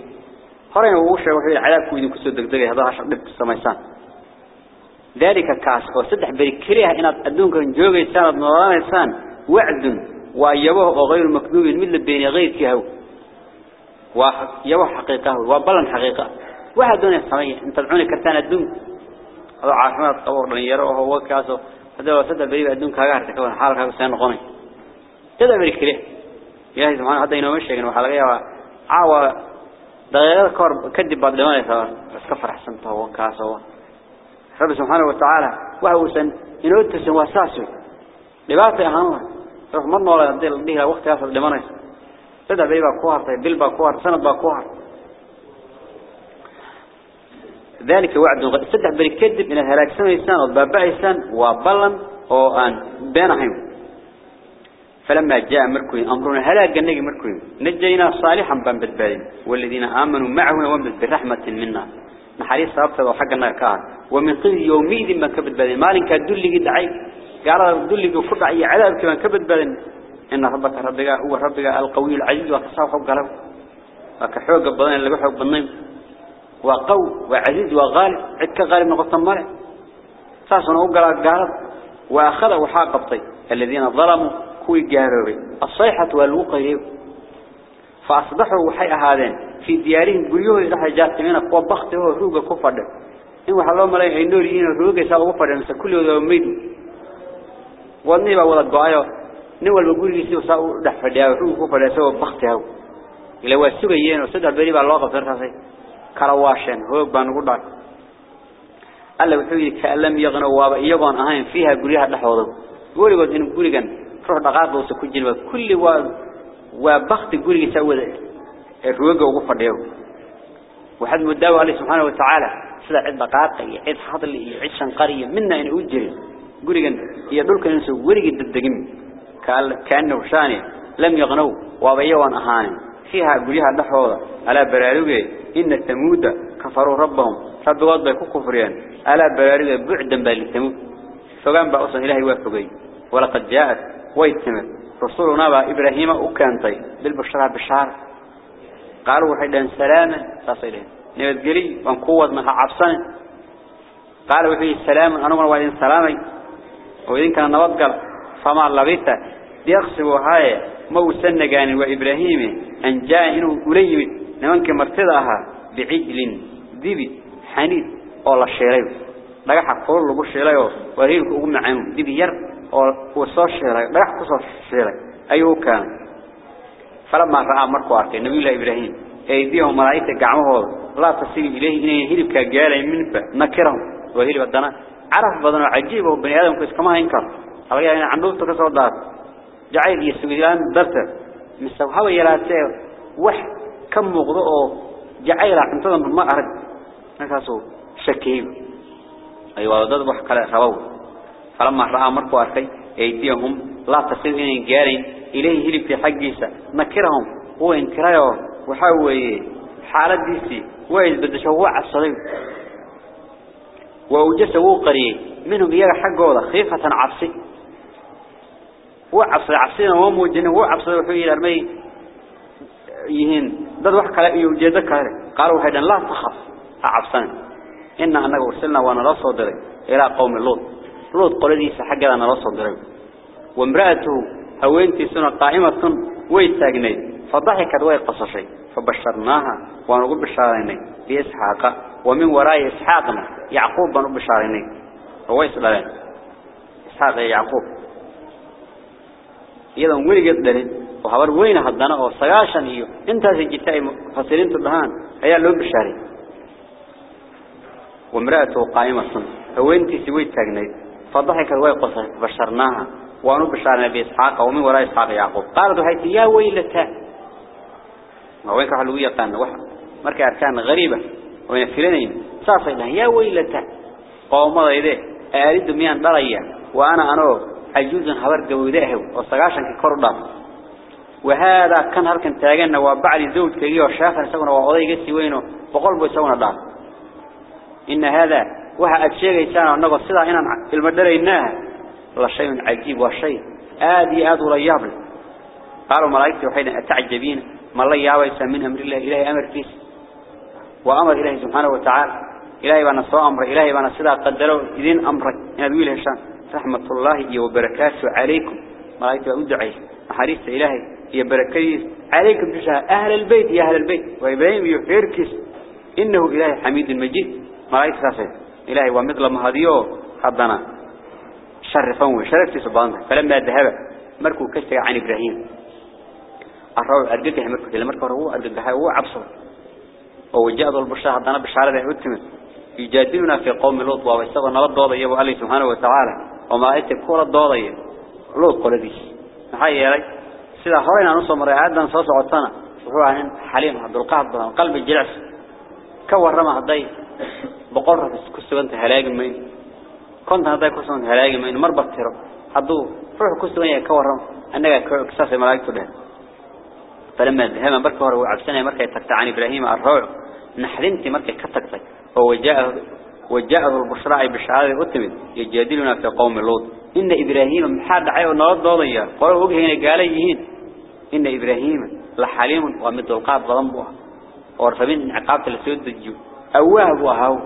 هرين ووشة وحيد العذاب كويدو كسود دقدقي هذا عشر دبك السميسان ذلك كاس. وصدح بالكريها إن الدون كن جوغي سنة نوران إنسان وعد ويبوه غير مكذوب من بين غير كهو. ويبوه حقيقة وبلن حقيقة. واحد دون السمية انت العوني كرتان الدون. هذا عافمات قبور لن يروه هو كاسو. هذا هو سدى بريبا الدون كاغارتك كون حالك هذا سيان قوني كذا بريكريه إلهي سبحانه هذا ينوم الشيء وحلقيا عاوة. دقيقة كدب بعد لما يسا بس كفر حسنته هو كاسو رب سبحانه وتعالى وهو سن إنه تسن وأساسه. لبعض أهانه روح مرنا ولا يدي به وقت يصل لمن يسا سدى بريبا كوهر طيب بلبا كوهر سند با كوهر. ذلك وعد صدح بركدب من الهلاك. سنة إنسان وبابع إنسان وبلن أو أن بينهم. فلما جاء مركوي أمرنا هلا جنجي مركوي. نجينا صالحا بن بدبادين والذين آمنوا معه ومن برحمة منا. نحريص ربطة وحقنا كان. ومن قبل يومئذ ما كبد بدين مالك دلي دعي. قال دلي وفرع أي كمان كبد بدين إن ربك ربك هو ربك القوي العزيز وكساوح قلب وكحوق بدين اللي بحوق بالنيم وقو وعزيز وغالب. عدك غالب نقطة مالك ساسنا أقرأ قال وأخذ وحاقبطي الذين ظلموا كوي جاروبي الصيحة والوقية فأصبحوا وحي هذين. في ديارهم قريوه رح جاتمين قوة بخته وروغة كفر إن وحلو ملاي النور إن روغة ساقوا كفر مثل كل يوم ميد واني بقول الدعاء نول بقول يسيو ساقوا دح فديا وروغة كفر سوى بخته إلى واسوغيين وسدع بريب الله غفر راسي كرواشين هو yiri ka lam yaqna waaba iyagoon ahayn fiha guriyaha dhaxooda gurigood in gurigan ruux dhaqaaqoosa ku jilba kulli waa waa bakti gurigiisa wada ee ruuga ugu fadhiyo waxad muddaa Ali subhanahu wa ta'ala سلا عد بقاقي عد حضل عد شنقري منا إن أودري قولي جن يدل كان سووري جد الدقم قال كان وشاني لم يغنوا وابيوان أهان فيها قوليها دحوظة على برالوغي إن الثمود كفروا ربهم. فبقوض بيكو كفريان على برالوغي بعدا بالثمود فقام بأصلا إلهي وفقي. ولقد جاءت ويتمت. رسولنا با إبراهيم أكانطي بالبشرة بشار. قالوا حدا سلامة فصيلين نبت قلي وان قوات من عبسان قال وفيه السلام أنا مر وادين سلامي. وادين كان نبت قل فما اللبيت بيقصبوا هاي موسن قاني وإبراهيم أن جاهنوا قليم نوانك مرتضاها بعجل ديبي حنيد أولا شيريو. لقاح قول لقو شيريو. وريلك اقوم عنه ديبي ير وصو شيريو. لقاح قصو شيريو. ايو كان. فلما رأى مركو عركي نبي الله إبراهيم أيديهم ملايك قعمه. هذا لا تصل إليه. إن يهرب كجال من ب نكرهم وهرب بدنا عرف بدنا عجيب وبن آدم كيس كما ينكر. هلا يعني عنده تكسر جعل يسوي الآن درس مستوى هوا يلاته وح كم مغضوه جعل عن تضم ما أرد. نفسه شكيب أيوة ضد وح كلا خبوا فلما رأى مرقو أخي أيديهم لا تصل إن جال إليه هرب في حجيسة نكرهم. هو إنكره وحوي حالة ديسي. Isbedesho waa cabsaday ووجس وقري منهم يرى حقوده خيفة عبسي هو عبسي عبسينا وموجن هو عبسي وحي الأرمي يهين. ضد واحد كلا يوجدك قالوا هيدا لا تخف عبسنا إن أنك ورسلنا وأنا رصو دري إلى قوم اللوط لوط قلدي سحق أنا رصو دري وامرأته هوينتي سنة قائمة. ويتاقني. فضحكت ويقصشي فبشرناها ونقول بشاريني بإسحاق ومن وراء إسحاقنا يعقوب بن بشاريني. هو إسلام إسحاق يعقوب. إذا ولي قدرين وحبر وين هدنا أو سجاشن إيو أنت سجتاي فصلين تدهان هي لو بشاري. وامرأته قائمة. هو أنت سويت تجنيد فضحك ويقص بشرناها. وأنو بشارنا بإسحاق ومن وراء إسحاق يعقوب. قالت هيت يا ويلتا ما وين كحلو يقان واحد مركي أركان غريبة. وين فلانين صاصي لها يا ويلتا. قوم ضيده أريد ميان دريا وأنا أنا عجوز هبر جوده وصجاشن كقرضة وهذا كان هركن تاجنا وبعد زوج كذي وشافر سونا. وقضي جسي وينه. بقول بيسونا دار إن هذا وها أشياء إنسان ونقص صدا إن المدرة إنها. لا شيء عجيب وشيء آدي آد ولا يابل قالوا ملائكة وحين أتعجبين. ما الله يعوي من أمر الله إلهي أمر فيه. وأمر إلهي سبحانه وتعالى. إلهي بنا صو أمر إلهي بنا صدا قدروا إذن أمرك إن أدوي هشان رحمة الله وبركاته عليكم. ملائكة أدعي حريص إلهي. يا بركاته عليكم بشاء أهل البيت يا أهل البيت. وإبراهيم يحركس إنه إلهي حميد المجيد ملائكة ساسد إلهي ومثل ما هديو حضنا. شرفون وشرفتي سبحانه. فلما ذهب مركو كشف عن إبراهيم. الروع أرجعه مركو لما مركو هو أرجعه هو عبصر ووجاء ذو البشرى حضنا بشارة هتمت يجادلنا في قوم لوط ويستغى نبض ضوضي أبو علي سبحانه وتعالى. وما أتى كل الضوضي لوط قلدي. محي يا ري سيدا هورينا نصو مريعادا صوص عطانا. وهو عن حليم عبد القاعد قلب الجلعس كور رمى هدي بقرة كسوانت هلاقي مين. كنت هدي كسوانت هلاقي مين. مربط ترى هدو روح كسوين كورم أنك كساس ملاك له فلما ذهب بركة وعبسنا مركة تكتعن إبراهيم الروع نحرنت مركة كتكتك هو جاء وجاءه البشراء بشعار أتمد يجادلنا في قوم لوط. إن إبراهيم محاد عيو نوض ضوضيا قالوا قال يهين. إن إبراهيم لحليم ومد القاب ضمبها ورفمين عقابة السود الجو. أواه وهاو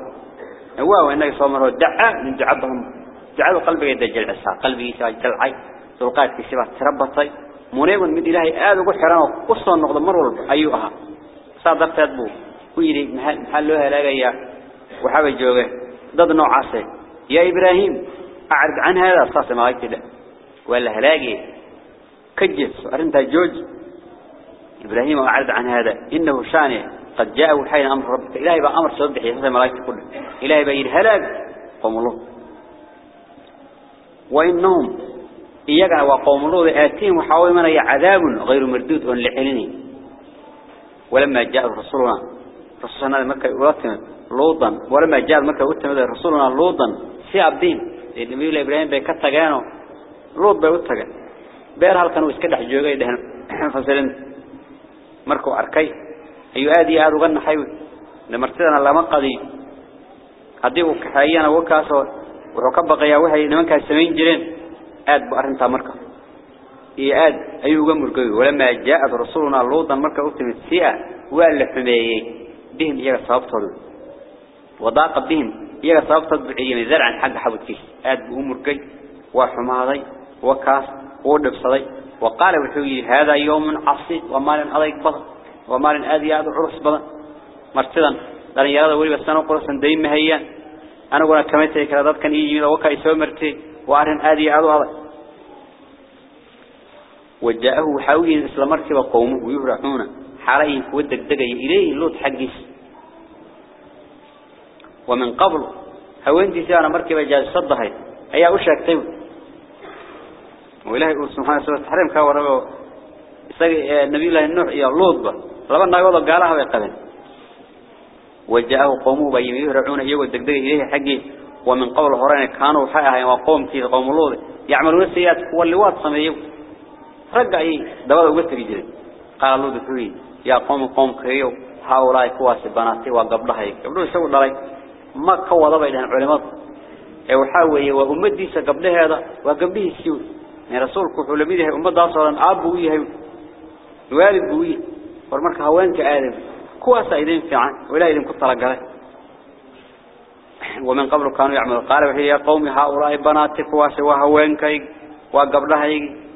أواه إنك صومره دعاء من دعابهم دعاء قلبك يدجل عسى. قلبي يسجل عي تلقات في سبات تربطي. منيب من إلهي آذ وقل حرام قصة النقض مرور أيها صادرت أدبو ويري محلوها لغايا وحاب الجوغة ضد نوع عاصي يا إبراهيم أعرض عن هذا صاص ما قلت له ولا هلاقي كجس أرنت جوج إبراهيم أعرض عن هذا إنه شانه قد جاءه حين أمر ربك إلهي بقى أمر صدح يساسي ملايكة كله إلهي بقى الهلاك قوم الله وإنهم إيقع وقوم الله آتيهم وحاول من عذاب غير مردود لحلنه ولما جاء رسولنا رسولنا مكة يقولون لوطا ولما جاء مكة وتمد رسولنا لوطا في عبدين النبي إبراهيم لوط بيوتغان beer halkan uu iska dhex joogay dhahan fasalin markuu arkay ayuu aad iyo aad uga naxay martidana lama qadiyo hadii uu kaxayana wakaasoo wuxuu ka baqayaa waxay nimankaas sameyn jireen aad bu arinta marka iyo aad ayuu uga murgay walama jaa rasuuluna luudan marka uu timid siya waa la xumeeyay bihim iyaga sababtooda wadaaqa bihim iyaga sababtooda bixiyay zarcan xaq xabadkiis aad buu murgay waa xumaaday wakaas ودبصدي وقال وحوي هذا يوم عصيب ومال أضيق بضن ومال آذي هذا عرس بضن مرتدا لأن يراد ولي بس أنا قرصا دايم مهيا أنا قلنا كميتي كذا كان يجي وكا يسوي مرتي وأرن هذا هذا. وجاءه حاوي الإسلام مركب قومه ويهرعون حالين ودك دقي إليه اللوت حقيس. ومن قبل هوين سيانا مركب جاز صدهي أي أشاك تيوي وإلهي سبحانه وتعالى تحريم كوربه النبي الله النوح يا لوط لما نقول قالها بقبل وجاءه قومه بيم يهرعون يجوا الدقدق إليه حقه ومن قول هرين كانوا حقها وقوم في قوم لوط. يعملون السيئات هو اللي رجع إيه؟ دبل وقت رجل قال لوط فيه يا قوم قوم كيو هؤلاء كواس بناتي وقبلها قبلوا يسووا ذلك ما كوا ضبع لهم علماء. وحاوي وأمدي قبلها هذا وقبله السيوط. يعني رسولك حلميده أمة أصلا أب ويه والد ويه ورمرك هوانك آدم كواس أيدين في عن ولا أيدين كنت رجله ومن قبل كانوا يعملوا قال وهي يا قوم هؤلاء بنات كواس وهوانك وقبلها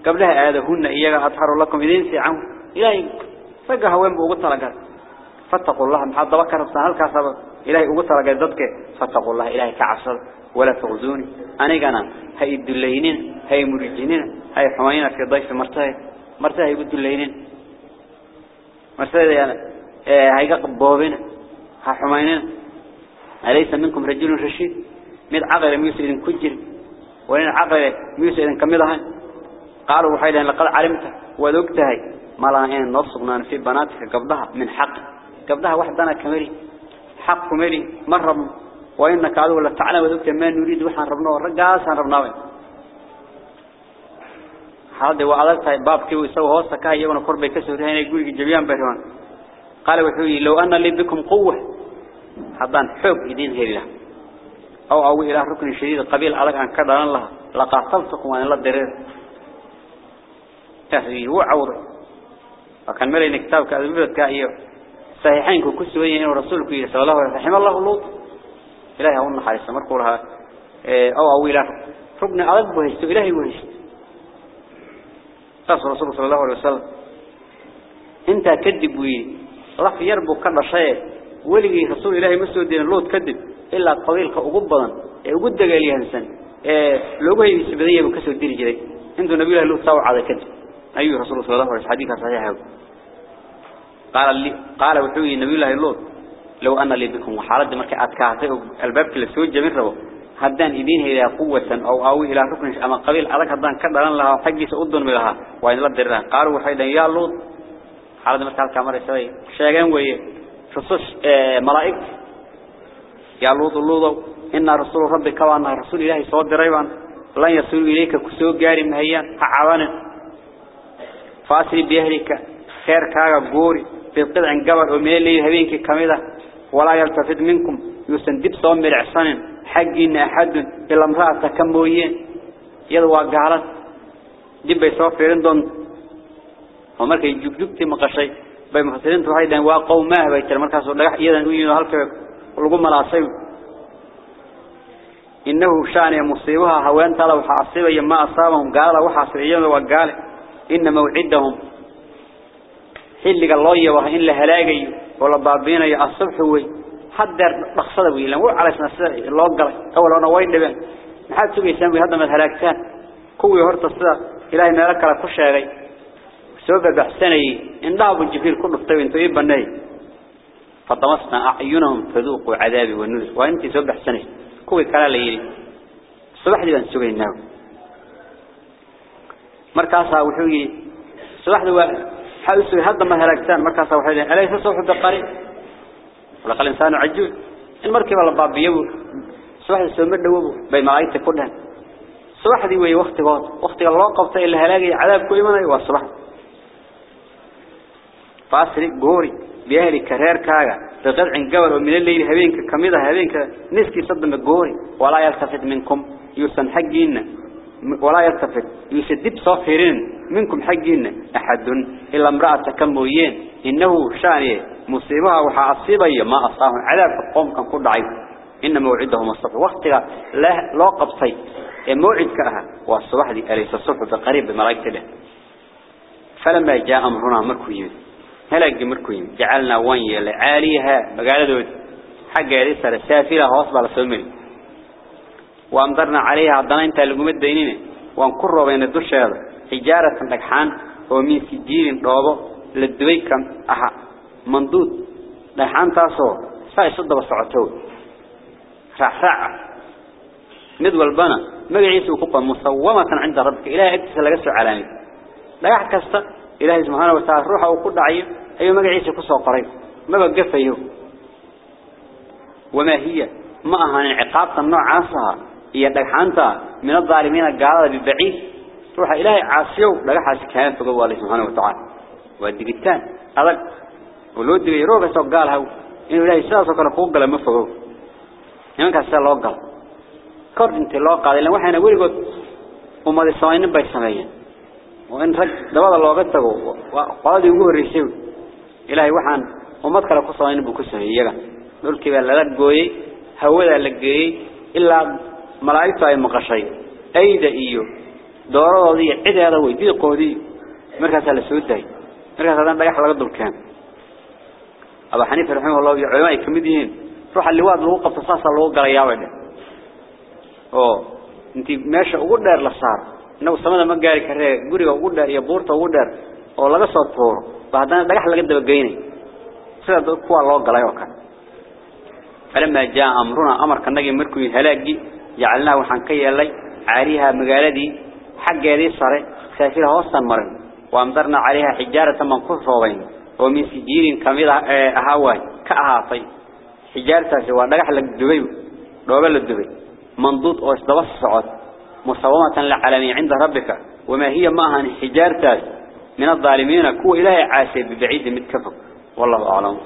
قبلها آدم هن إياك أطهر لكم إذين في عن إلهي فقه هوان بوقت رجله فاتقوا الله محد بكر السنة الكاسب إلهي وقت رجل ضدك فاتقوا الله إلهي كعصر. ولا تغزوني. أنا جانا هاي الدلينين هاي مرجينين هاي حماينا في ضيف مرتاي مرتاي بالدلينين مرتاي يعني هاي قبوبين ها حماينا أليس منكم رجل رشيد؟ مد عقل ميوسى إذن كجر وين عقل إذن كمدها قالوا وحيدا لقد علمت وذقتها ما لهين نصبنا في بناتك قبضها من حق. قبضها وحدنا كمري. حق كمري مرة وإنك عدو الله تعالى وذكت ما نريد وحن ربنا ورقاس عن ربنا هذا وعدلت بابك ويسوي هوسك هاي يوم قرب كسر. هنا يقول جميعا بهوان قال وحوي لو أن لي بكم قوة حضان حب يدين هيلا أو أو إلى ركن شديد قبيل عليك عن كذا الله لقاتلتكم عن الله درير تهذي وعور وكان ملي كتاب كذا كأيه صحيحين كسوين ورسولك صلى الله عليه وسلم الله لوط. إلهي أولنا حارسة مركو لها أو أو إله ربنا أضب وهشت إلهي وهشت قصر رسول صلى الله عليه وسلم. إنت كذب وي رف يربو كذا شيء. ولقي رسول إلهي مسود دين اللوت كذب إلا قبيلك أقبضا وقد قال لي هنسان لو هي سبدية بكسر الدين جري عنده نبي الله اللوت سوى على كذب أيها رسول صلى الله عليه وسلم حديث صحيح قال لي قال وحوي نبي الله اللوت لو أنا لي بكم وحالد مركي أتكاهته الباب كل سوج جميل ربو هدان إدين إلى قوة أو أو إلى ركن أما قبيل أذك هدان كدران لها حقي سأدن بلها وإن لا دران قالوا وحيدا يا لوط حالد مركي الكاميرا شوي شيئا وي رسوش ملائك يا لوط اللوط إن رسول ربك وأن رسول الله صوت دريبان لن يصل إليك كسو قاري مهيان عوانا فاصل بأهلك خير كاغا قوري في القطع قبر ومن اللي هبينك كميدة ولا يلتفت منكم يسندب صوم بالعصان حقين أحد إلا امرأة كمويين يدوى قالت dib bay soo fiirin doonto oo markay jugjugti maqashay bay mufassiriintu waxay dhahan waa qowmaah bay tir markaas oo dhagax iyadan u yimid halka lagu malaasay innahu shaani musiibaha haweenta la waxa asibaya ma asaabahum gaala waxa asibiyada waa gaale inna mawcidahum xilliga loo yabaha in la halaagayo oo la baabiinayo asubxu way hadeer dhaqsada wiilan wuu calaysna sida loo galay awalna way dhibeen maxaad sugaysaan way hadda mad halaagtaan kuwii horta sida ما لك على كل شيء سوف بحسني. إن ذهبوا الجبيل كله طيب أنتوا إيه بني. فطمسنا أعينهم فذوقوا عذابي والنذر. وأنت سوف بحسني. كوي كلا ليلي صباح دي بنسوي الناو مركاسها وحوي. صباح دي حاوسوا هذا ما هلاكتان. مركاسها وحوي. أليس صبح بقري ولقى الإنسان عجوز. المركب الله باب بيبو صباح دي سومر دوبو بي ملايته كلها. صباحدي وي وقت قاد وقت الله قبطة إلا هلاقي عذاب كل من أيوة الصباح فاسرق جوري بأهل كرير كاغا بقطع قبل ومن الليل هبينك كميدة هبينك نسكي صدم الجوري ولا يلتفت منكم يسن حقين. ولا يلتفت. يسدب صافرين منكم حقين. أحد إلا امرأة كمويين. إنه شاني مصيبها وحاصيبا ما أصاب عذاب قوم كان كل عيب إن موعدهم الصبح. وقت لا لا قبطي موعد كأها. والصباح دي أليس الصبح بقريب بملايك له فلما جاء أمرنا مركوين هلاك مركوين. جعلنا وين لعاليها مقالة دود حق يليس رسافلة وصبع لسلمين وأمضرنا عليها عدنا انت اللي الدينين وانكروا بين الدوش هذا حجارة تكحان. ومن سجيل روضو للدوي كان أها منضود لحان تاسو. ساي صد بسعطو راح راح. مد والبنا مجلس وقوة مصومة عند ربك. إلهي أكتس لقسو علامي لا يحكست إلهي سبحانه وتعالى روحه وقود عيب أيو مجلس كسو قريب. ما بقف أيو وما هي؟ ما أهان عقابة النوع عاصها. هي دقحانتا من الظالمين قال ببعيد. روح إلهي عاصيو لقى حاس كان فقوة الله سبحانه وتعالى. والدقيتان أضل. ولو دقي روح سو قالها إنه إلهي ساسو كان فوق لما فقوه يمكن كاسا لو قال kor intii loo qaaday ilaa waxaana weligood ummad Soomaaliyeed bay sameeyeen oo in rag dabada looga tago qoladii ugu horeysay ilaahay waxaan ummad kale ku Soomaaliyeed buu ku sameeyay iyaga dhulkii baa laga gooyay hawada la geeyay ilaa malaa'iktu ay maqashay ayda iyo dooradoodii iyo cideeda way diiqoodii markaas la soo daay markaas hadan dhagax laga dulkeen Abu Hanifa rahimahullah iyo culimada ay kamid yihiin ruuxa liwaad lagu qabto saasa loo inagu samada ma gaari karee guriga ugu dheer iyo buurta ugu dheer oo laga soo tuuro ba haddana dhagax laga dabageynay sida kuwa loo galay oo kale. Falamaa jaa amruna amarkanagii markuu halaagii jacalnaaha waxaan ka yeelnay caaliha magaaladii xaggeedii sare saafir hoosan marin. Waamdarna calayha xijaaratan baan ku roobayn oo min sijiilin ka mid ah, ahaa waay ka ahaatay. Xijaartaasi waa dhagax la dubay dhoobe la dubay manduud oo isdaba socod. مصومة للعالمين عند ربك. وما هي معها حجارة من الظالمين. كو إلهي عاسي ببعيد متكفر والله أعلم.